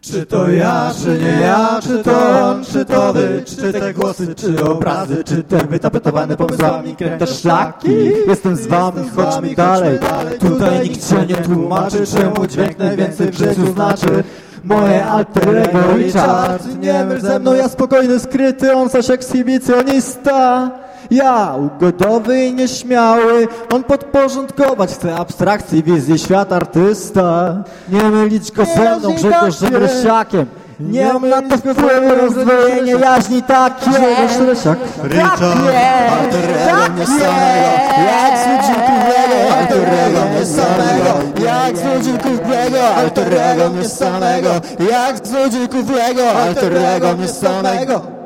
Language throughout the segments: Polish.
Czy to ja, czy nie ja, czy to on, czy to wy, czy te głosy, czy obrazy, czy te wytapetowane pomysłami kręte szlaki? Jestem z wami, chodźmy dalej. Tutaj nikt się nie tłumaczy Czemu dźwięk najwięcej w życiu znaczy. Moje alter ego Richard. Nie myl ze mną, ja spokojny, skryty, on zaś ekshibicjonista ja, ugodowy i nieśmiały, on podporządkować chce abstrakcji, wizji świat artysta. Nie mylić go ze mną, Grzegorzem Rysiakiem nie mam na to wpływu rozdwojenie jaźni takie Grzegorz Rysiak Richard, alterego mnie samego. Jak z ludzi kuchnego, alterego mnie samego. Jak z ludzi kuchnego, alterego mnie samego. Jak z ludzi kuchnego, alterego mnie samego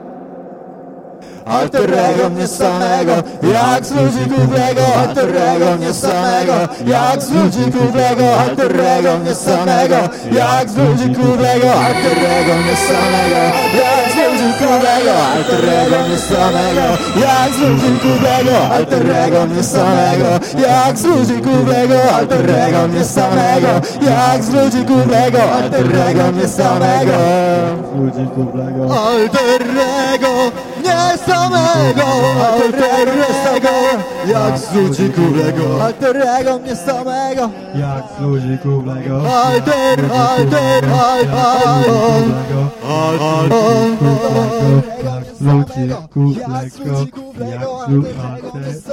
Alterego mnie samego, jak z ludzi głównego Alterego mnie samego, jak z ludzi głównego Alterego mnie samego, jak z ludzi głównego Alterego mnie samego, jak z ludzi głównego Alterego mnie samego, jak z ludzi głównego Alterego mnie samego, jak z ludzi głównego Alterego mnie samego, jak z ludzi głównego Alterego mnie samego Ludzi głównego Alterego nie samego Alterego Jak z ludzi królego Alterego mnie samego. Jak z ludzi głównego Alter, alter, alter Jak z ludzi głównego Jak z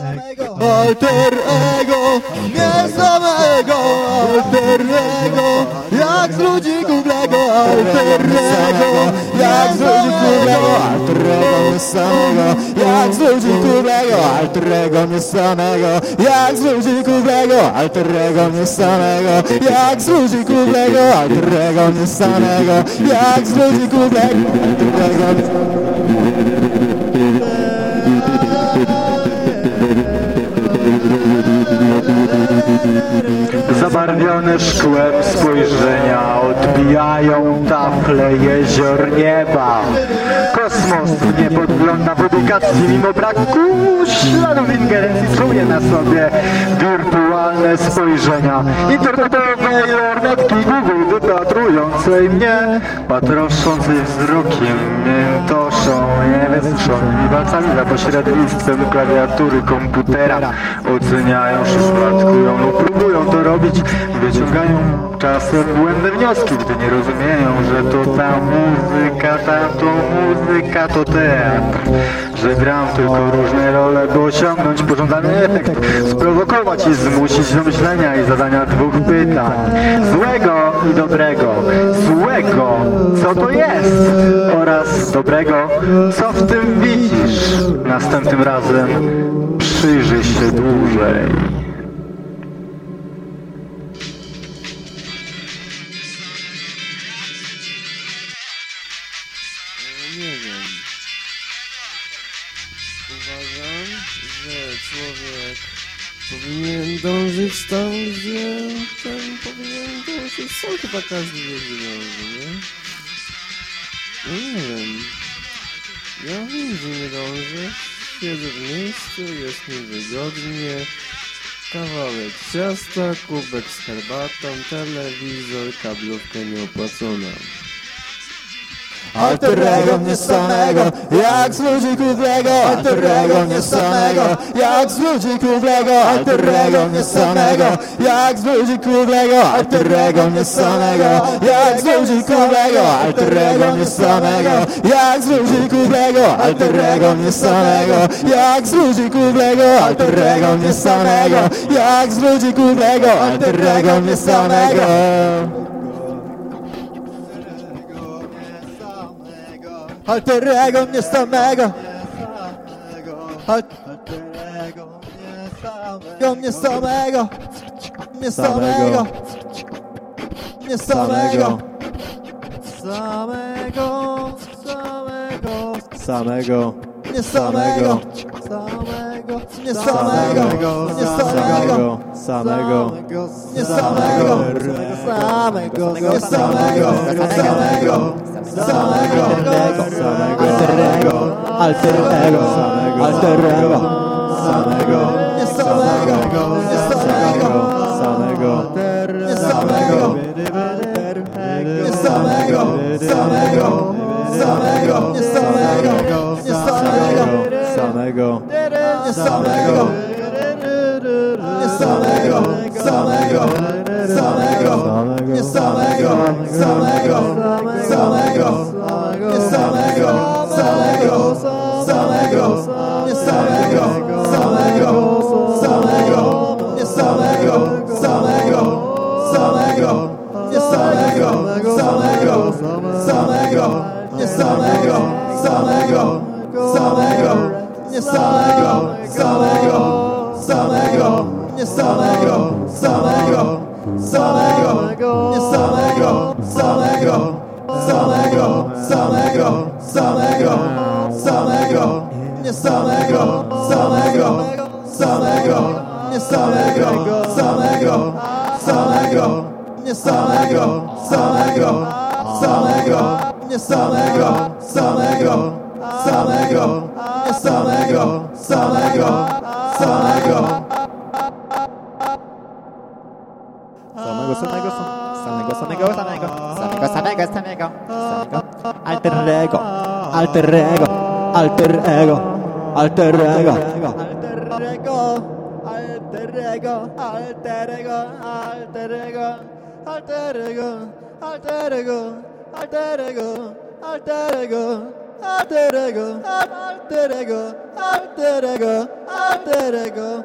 Alter ego. Nie samego Alter ego. Jak z ludzi królego Alter ego. Jak z ludzi królego Alterego mnie samego. Jak z ludzi królego Alterego mnie samego. Jak z ludzi królego Alterego mnie samego. Jak z ludzi królego Alterego mnie samego. Jak z ludzi królego Alterego Zabarwione szkłem spojrzenia odbijają tafle jezior nieba. Kosmos nie podgląda w edukacji mimo braku śladów ingerencji czuje na sobie wirtualne spojrzenia. Internetowej lornetki Google wypatrującej mnie, patroszącej wzrokiem miętoszą, niewysuszonymi palcami za pośrednictwem klawiatury komputera oceniają, szufladkują lub próbują to robić, wyciągają czasem błędne wnioski, gdy nie rozumieją, że to ta muzyka, ta to muzyka to teatr, że gram tylko różne role, by osiągnąć pożądany efekt, sprowokować i zmusić do myślenia i zadania dwóch pytań, złego i dobrego, złego, co to jest, oraz dobrego, co w tym widzisz. Następnym razem przyjrzyj się dłużej. Nie wiem. Uważam, że człowiek powinien dążyć tam, gdzie ten powinien dążyć. Sam chyba każdy wie, dąży, nie? No nie wiem. Ja wiem, że nie dążę. Siedzę w miejscu, jest mi wygodnie. Kawałek ciasta, kubek z herbatą, telewizor, kablówka nieopłacona. Alterego mnie samego, jak z ludzi królego Alterego mnie samego, jak z ludzi królego Alterego mnie samego, jak z ludzi królego Alterego mnie samego, jak z ludzi królego Alterego mnie samego, jak z ludzi królego Alterego mnie samego, jak z ludzi królego Alterego mnie samego, jak z ludzi królego Alterego mnie samego Alterego mnie samego. Alterego mnie samego. Mnie samego. Mnie samego. Samego. Samego. Samego. Mnie samego. Samego Mnie samego Mnie samego Samego Nie samego, samego, nie samego, samego, samego, Samego Alterego Alterego Samego nie samego, nie samego, Samego nie samego, nie samego, samego, samego, samego, nie samego, nie samego, Samego. Nie samego, nie samego, samego, samego, nie samego, samego, samego, nie samego, samego, samego, nie samego, samego, samego, nie samego, samego, samego, nie samego, samego, samego, nie samego, samego, samego, nie samego nie samego, samego, samego, nie samego, samego, samego, samego, samego, samego, nie samego, samego, samego, nie samego, samego, samego, nie samego, samego, samego, nie samego, samego, samego, nie samego, samego, samego. Alter ego, alter ego, alter ego, alter ego. Alter ego, alter ego, alter ego, alter ego, alter ego, alter ego, alter ego, alter ego, alter ego, alter ego, alter ego, alter ego,